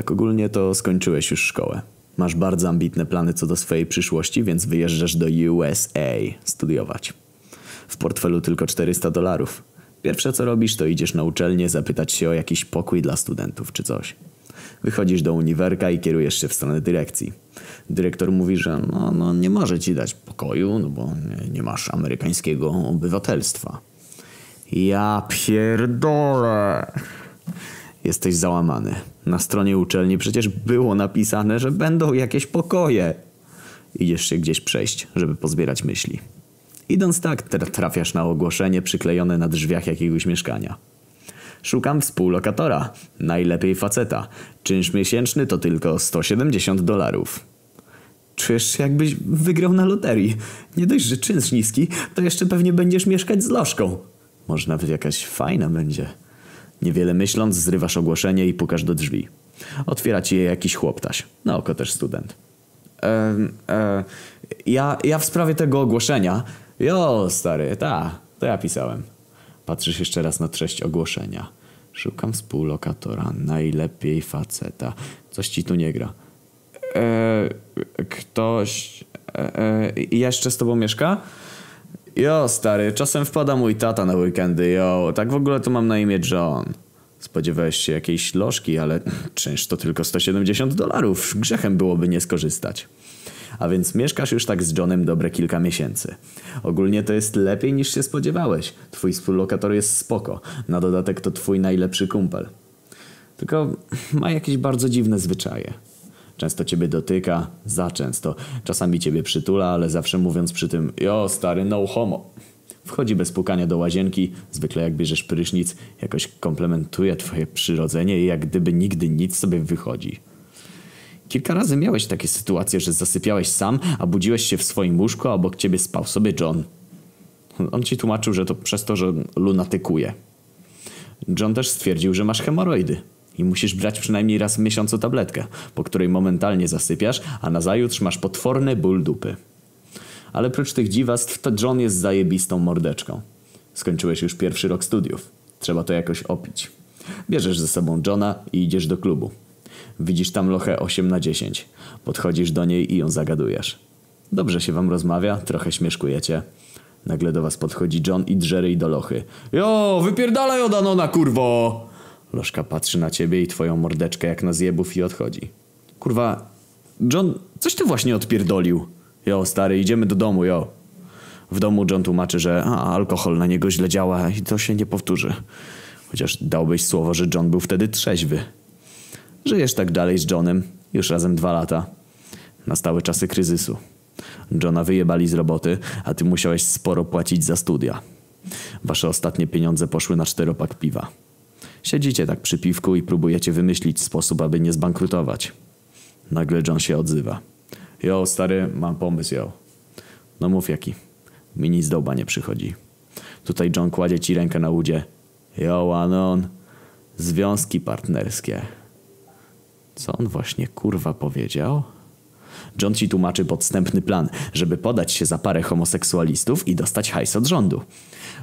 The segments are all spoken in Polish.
Tak ogólnie to skończyłeś już szkołę. Masz bardzo ambitne plany co do swojej przyszłości, więc wyjeżdżasz do USA studiować. W portfelu tylko 400 dolarów. Pierwsze co robisz, to idziesz na uczelnię zapytać się o jakiś pokój dla studentów czy coś. Wychodzisz do uniwerka i kierujesz się w stronę dyrekcji. Dyrektor mówi, że no, no nie może ci dać pokoju, no bo nie, nie masz amerykańskiego obywatelstwa. Ja pierdolę. Jesteś załamany. Na stronie uczelni przecież było napisane, że będą jakieś pokoje. Idziesz się gdzieś przejść, żeby pozbierać myśli. Idąc tak, trafiasz na ogłoszenie przyklejone na drzwiach jakiegoś mieszkania. Szukam współlokatora. Najlepiej faceta. Czynsz miesięczny to tylko 170 dolarów. Czujesz się jakbyś wygrał na loterii. Nie dość, że czynsz niski, to jeszcze pewnie będziesz mieszkać z lożką. Może nawet jakaś fajna będzie. Niewiele myśląc, zrywasz ogłoszenie i pukasz do drzwi. Otwiera ci je jakiś chłoptaś. Na oko też student. E, e, ja, ja w sprawie tego ogłoszenia. Jo, stary, ta, to ja pisałem. Patrzysz jeszcze raz na treść ogłoszenia. Szukam współlokatora, najlepiej faceta. Coś ci tu nie gra. E, ktoś e, e, jeszcze z tobą mieszka? Jo, stary, czasem wpada mój tata na weekendy, jo. Tak w ogóle to mam na imię John. Spodziewałeś się jakiejś lożki, ale czynsz to tylko 170 dolarów. Grzechem byłoby nie skorzystać. A więc mieszkasz już tak z Johnem dobre kilka miesięcy. Ogólnie to jest lepiej niż się spodziewałeś. Twój współlokator jest spoko. Na dodatek to twój najlepszy kumpel. Tylko ma jakieś bardzo dziwne zwyczaje. Często ciebie dotyka, za często. Czasami ciebie przytula, ale zawsze mówiąc przy tym Jo, stary, no homo. Wchodzi bez pukania do łazienki, zwykle jak bierzesz prysznic, jakoś komplementuje twoje przyrodzenie i jak gdyby nigdy nic sobie wychodzi. Kilka razy miałeś takie sytuacje, że zasypiałeś sam, a budziłeś się w swoim łóżku, a obok ciebie spał sobie John. On ci tłumaczył, że to przez to, że lunatykuje. John też stwierdził, że masz hemoroidy i musisz brać przynajmniej raz w miesiącu tabletkę, po której momentalnie zasypiasz, a nazajutrz masz potworny ból dupy. Ale prócz tych dziwactw, to John jest zajebistą mordeczką. Skończyłeś już pierwszy rok studiów. Trzeba to jakoś opić. Bierzesz ze sobą Johna i idziesz do klubu. Widzisz tam lochę 8 na 10. Podchodzisz do niej i ją zagadujesz. Dobrze się wam rozmawia, trochę śmieszkujecie. Nagle do was podchodzi John i drzery do lochy. Jo, wypierdalaj od Anona, kurwo! Lożka patrzy na ciebie i twoją mordeczkę jak na zjebów i odchodzi. Kurwa, John, coś ty właśnie odpierdolił. Jo, stary, idziemy do domu, jo. W domu John tłumaczy, że a, alkohol na niego źle działa i to się nie powtórzy. Chociaż dałbyś słowo, że John był wtedy trzeźwy. Żyjesz tak dalej z Johnem, już razem dwa lata. Nastały czasy kryzysu. Johna wyjebali z roboty, a ty musiałeś sporo płacić za studia. Wasze ostatnie pieniądze poszły na czteropak piwa. Siedzicie tak przy piwku i próbujecie wymyślić sposób, aby nie zbankrutować. Nagle John się odzywa. Jo, stary, mam pomysł, jo. No mów jaki. Mi nic do łba nie przychodzi. Tutaj John kładzie ci rękę na udzie. Jo, Anon. Związki partnerskie. Co on właśnie kurwa powiedział? John ci tłumaczy podstępny plan, żeby podać się za parę homoseksualistów i dostać hajs od rządu.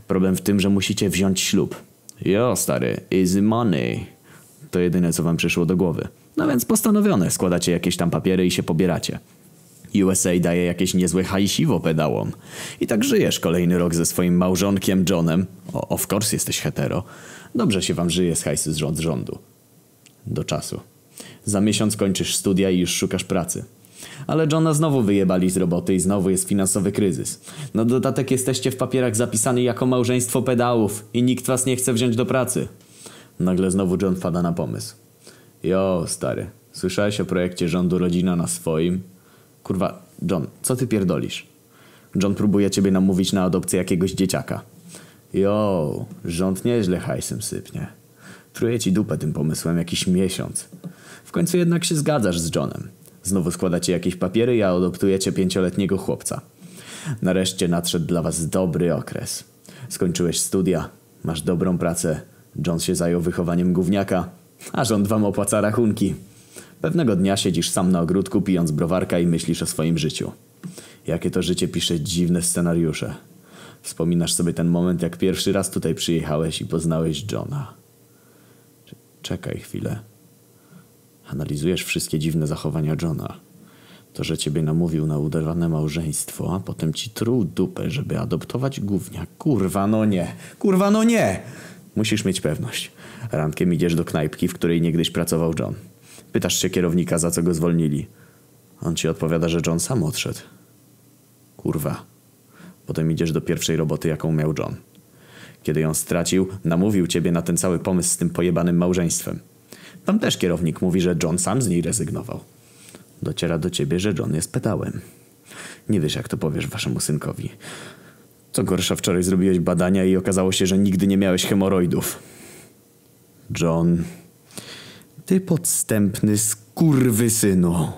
Problem w tym, że musicie wziąć ślub. Jo, stary, easy money. To jedyne, co wam przyszło do głowy. No więc postanowione, składacie jakieś tam papiery i się pobieracie. USA daje jakieś niezłe hajsiwo pedałom. I tak żyjesz kolejny rok ze swoim małżonkiem Johnem. O, of course jesteś hetero. Dobrze się wam żyje z hajsy z rząd rządu. Do czasu. Za miesiąc kończysz studia i już szukasz pracy. Ale Johna znowu wyjebali z roboty i znowu jest finansowy kryzys. Na dodatek jesteście w papierach zapisani jako małżeństwo pedałów i nikt was nie chce wziąć do pracy. Nagle znowu John wpada na pomysł. Jo, stary, słyszałeś o projekcie rządu Rodzina na swoim? Kurwa, John, co ty pierdolisz? John próbuje ciebie namówić na adopcję jakiegoś dzieciaka. Jo, rząd nieźle hajsem sypnie. Truje ci dupę tym pomysłem jakiś miesiąc. W końcu jednak się zgadzasz z Johnem. Znowu składacie jakieś papiery i adoptujecie pięcioletniego chłopca. Nareszcie nadszedł dla was dobry okres. Skończyłeś studia, masz dobrą pracę. John się zajął wychowaniem gówniaka, a rząd wam opłaca rachunki. Pewnego dnia siedzisz sam na ogródku pijąc browarka i myślisz o swoim życiu. Jakie to życie pisze dziwne scenariusze. Wspominasz sobie ten moment, jak pierwszy raz tutaj przyjechałeś i poznałeś Johna. Czekaj chwilę. Analizujesz wszystkie dziwne zachowania Johna. To, że ciebie namówił na udawane małżeństwo, a potem ci truł dupę, żeby adoptować gównia. Kurwa, no nie. Kurwa, no nie! Musisz mieć pewność. Rankiem idziesz do knajpki, w której niegdyś pracował John. Pytasz się kierownika, za co go zwolnili. On ci odpowiada, że John sam odszedł. Kurwa. Potem idziesz do pierwszej roboty, jaką miał John. Kiedy ją stracił, namówił ciebie na ten cały pomysł z tym pojebanym małżeństwem. Tam też kierownik mówi, że John sam z niej rezygnował. Dociera do ciebie, że John jest pedałem. Nie wiesz, jak to powiesz waszemu synkowi. Co gorsza, wczoraj zrobiłeś badania i okazało się, że nigdy nie miałeś hemoroidów. John, ty podstępny skurwysynu.